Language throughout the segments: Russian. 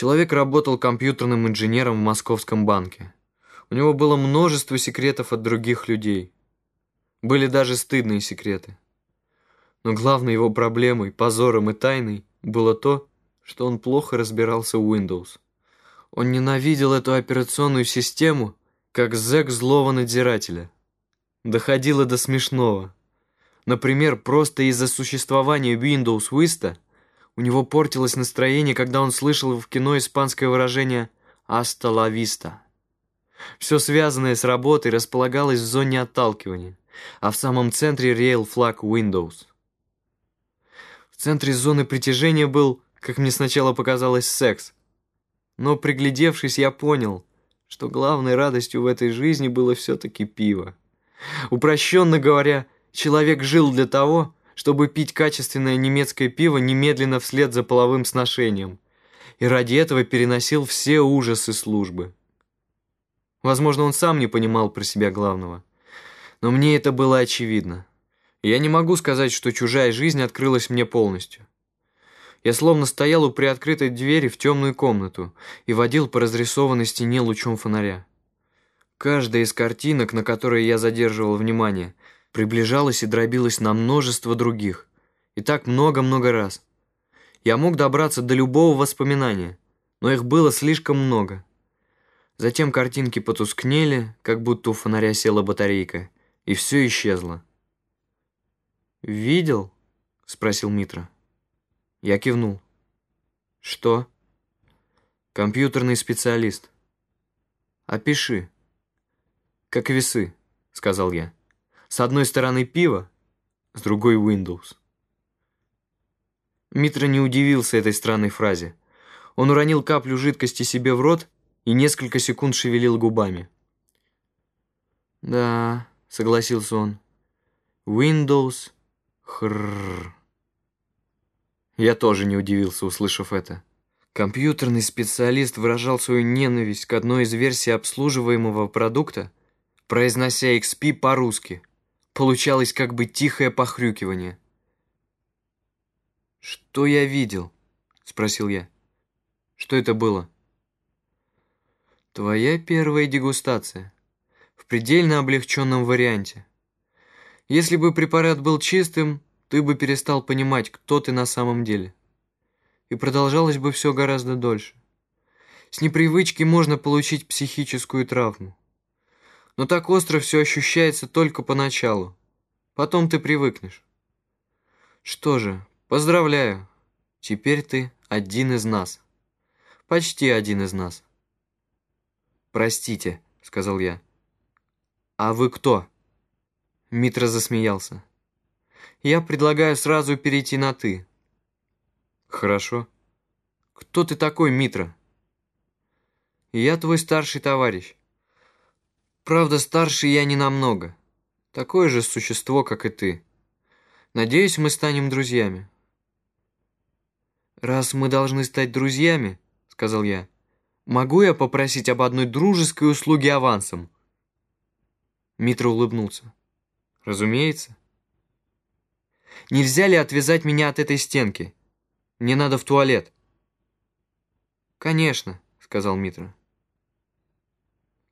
Человек работал компьютерным инженером в московском банке. У него было множество секретов от других людей. Были даже стыдные секреты. Но главной его проблемой, позором и тайной было то, что он плохо разбирался в Windows. Он ненавидел эту операционную систему, как зэк злого надзирателя. Доходило до смешного. Например, просто из-за существования Windows Vista у него портилось настроение, когда он слышал в кино испанское выражение «Аста ла виста». Все связанное с работой располагалось в зоне отталкивания, а в самом центре реял флаг Windows. В центре зоны притяжения был, как мне сначала показалось, секс. Но приглядевшись, я понял, что главной радостью в этой жизни было все-таки пиво. Упрощенно говоря, человек жил для того, чтобы пить качественное немецкое пиво немедленно вслед за половым сношением, и ради этого переносил все ужасы службы. Возможно, он сам не понимал про себя главного. Но мне это было очевидно. Я не могу сказать, что чужая жизнь открылась мне полностью. Я словно стоял у приоткрытой двери в темную комнату и водил по разрисованной стене лучом фонаря. Каждая из картинок, на которые я задерживал внимание, приближалась и дробилась на множество других. И так много-много раз. Я мог добраться до любого воспоминания, но их было слишком много. Затем картинки потускнели, как будто у фонаря села батарейка, и все исчезло. «Видел?» — спросил Митра. Я кивнул. «Что?» «Компьютерный специалист». «Опиши». «Как весы», — сказал я. «С одной стороны пиво, с другой Windows». Митра не удивился этой странной фразе. Он уронил каплю жидкости себе в рот и несколько секунд шевелил губами. «Да», — согласился он, — «Windows, хрррр». Я тоже не удивился, услышав это. Компьютерный специалист выражал свою ненависть к одной из версий обслуживаемого продукта, произнося XP по-русски. Получалось как бы тихое похрюкивание. «Что я видел?» — спросил я. «Что это было?» Твоя первая дегустация. В предельно облегченном варианте. Если бы препарат был чистым, ты бы перестал понимать, кто ты на самом деле. И продолжалось бы все гораздо дольше. С непривычки можно получить психическую травму. Но так остро все ощущается только поначалу. Потом ты привыкнешь. Что же, поздравляю. Теперь ты один из нас. Почти один из нас. «Простите», — сказал я. «А вы кто?» Митра засмеялся. «Я предлагаю сразу перейти на «ты». «Хорошо. Кто ты такой, Митра?» «Я твой старший товарищ. Правда, старше я не намного. Такое же существо, как и ты. Надеюсь, мы станем друзьями». «Раз мы должны стать друзьями», — сказал я, — Могу я попросить об одной дружеской услуге авансом?» Митра улыбнулся. «Разумеется». «Нельзя ли отвязать меня от этой стенки? Мне надо в туалет». «Конечно», — сказал Митра.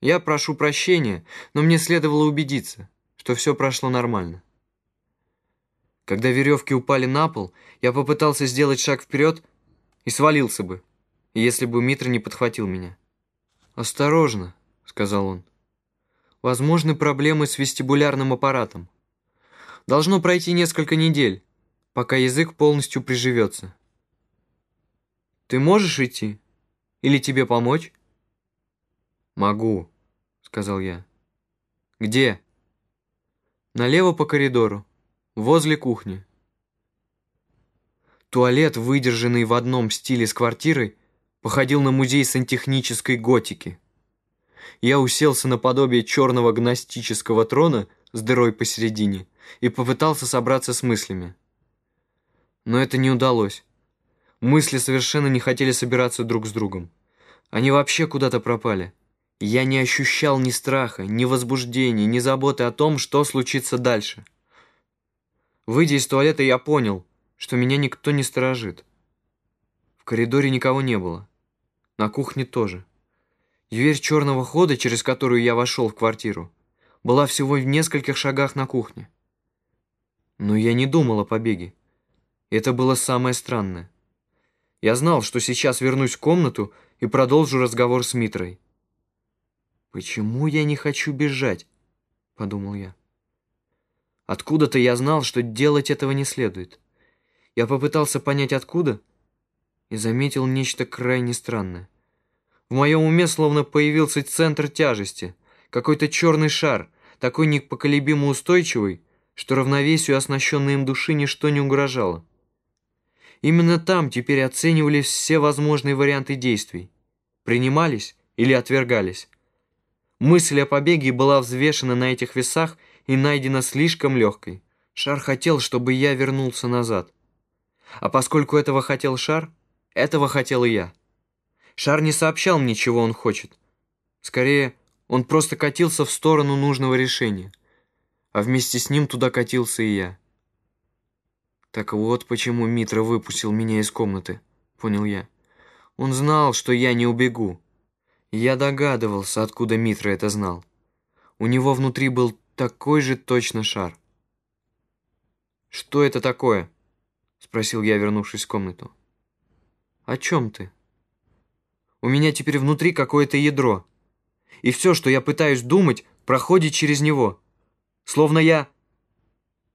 «Я прошу прощения, но мне следовало убедиться, что все прошло нормально». Когда веревки упали на пол, я попытался сделать шаг вперед и свалился бы если бы Митра не подхватил меня. «Осторожно», — сказал он. «Возможны проблемы с вестибулярным аппаратом. Должно пройти несколько недель, пока язык полностью приживется. Ты можешь идти? Или тебе помочь?» «Могу», — сказал я. «Где?» «Налево по коридору, возле кухни». Туалет, выдержанный в одном стиле с квартирой, походил на музей сантехнической готики. Я уселся наподобие черного гностического трона с дырой посередине и попытался собраться с мыслями. Но это не удалось. Мысли совершенно не хотели собираться друг с другом. Они вообще куда-то пропали. Я не ощущал ни страха, ни возбуждения, ни заботы о том, что случится дальше. Выйдя из туалета, я понял, что меня никто не сторожит. В коридоре никого не было. На кухне тоже. Дверь черного хода, через которую я вошел в квартиру, была всего в нескольких шагах на кухне. Но я не думал о побеге. Это было самое странное. Я знал, что сейчас вернусь в комнату и продолжу разговор с Митрой. «Почему я не хочу бежать?» — подумал я. Откуда-то я знал, что делать этого не следует. Я попытался понять, откуда, и заметил нечто крайне странное. В моем уме словно появился центр тяжести, какой-то черный шар, такой непоколебимо устойчивый, что равновесию оснащенной им души ничто не угрожало. Именно там теперь оценивались все возможные варианты действий. Принимались или отвергались. Мысль о побеге была взвешена на этих весах и найдена слишком легкой. Шар хотел, чтобы я вернулся назад. А поскольку этого хотел Шар, этого хотел и я. Шар не сообщал мне, чего он хочет. Скорее, он просто катился в сторону нужного решения. А вместе с ним туда катился и я. Так вот почему Митра выпустил меня из комнаты, понял я. Он знал, что я не убегу. Я догадывался, откуда Митра это знал. У него внутри был такой же точно шар. «Что это такое?» — спросил я, вернувшись в комнату. «О чем ты?» «У меня теперь внутри какое-то ядро, и все, что я пытаюсь думать, проходит через него, словно я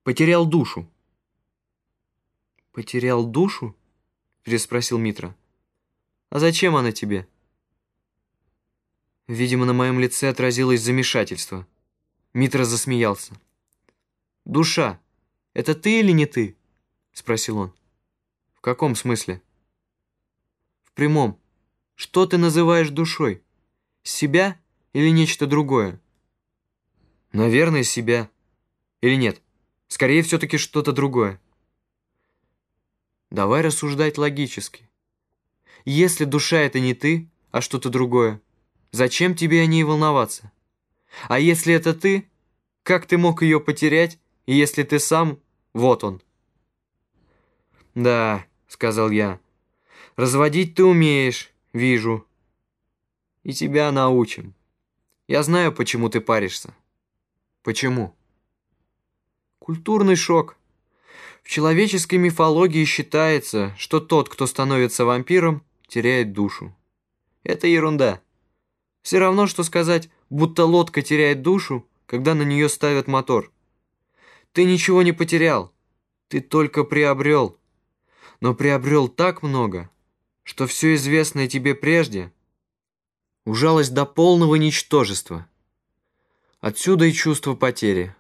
потерял душу». «Потерял душу?» — переспросил Митра. «А зачем она тебе?» Видимо, на моем лице отразилось замешательство. Митра засмеялся. «Душа, это ты или не ты?» — спросил он. «В каком смысле?» «В прямом. Что ты называешь душой? Себя или нечто другое?» «Наверное, себя. Или нет? Скорее, все-таки что-то другое». Давай рассуждать логически. Если душа — это не ты, а что-то другое, зачем тебе о ней волноваться? А если это ты, как ты мог ее потерять, и если ты сам, вот он? «Да», — сказал я, — «разводить ты умеешь, вижу. И тебя научим. Я знаю, почему ты паришься». «Почему?» «Культурный шок». В человеческой мифологии считается, что тот, кто становится вампиром, теряет душу. Это ерунда. Все равно, что сказать, будто лодка теряет душу, когда на нее ставят мотор. Ты ничего не потерял, ты только приобрел. Но приобрел так много, что все известное тебе прежде ужалось до полного ничтожества. Отсюда и чувство потери.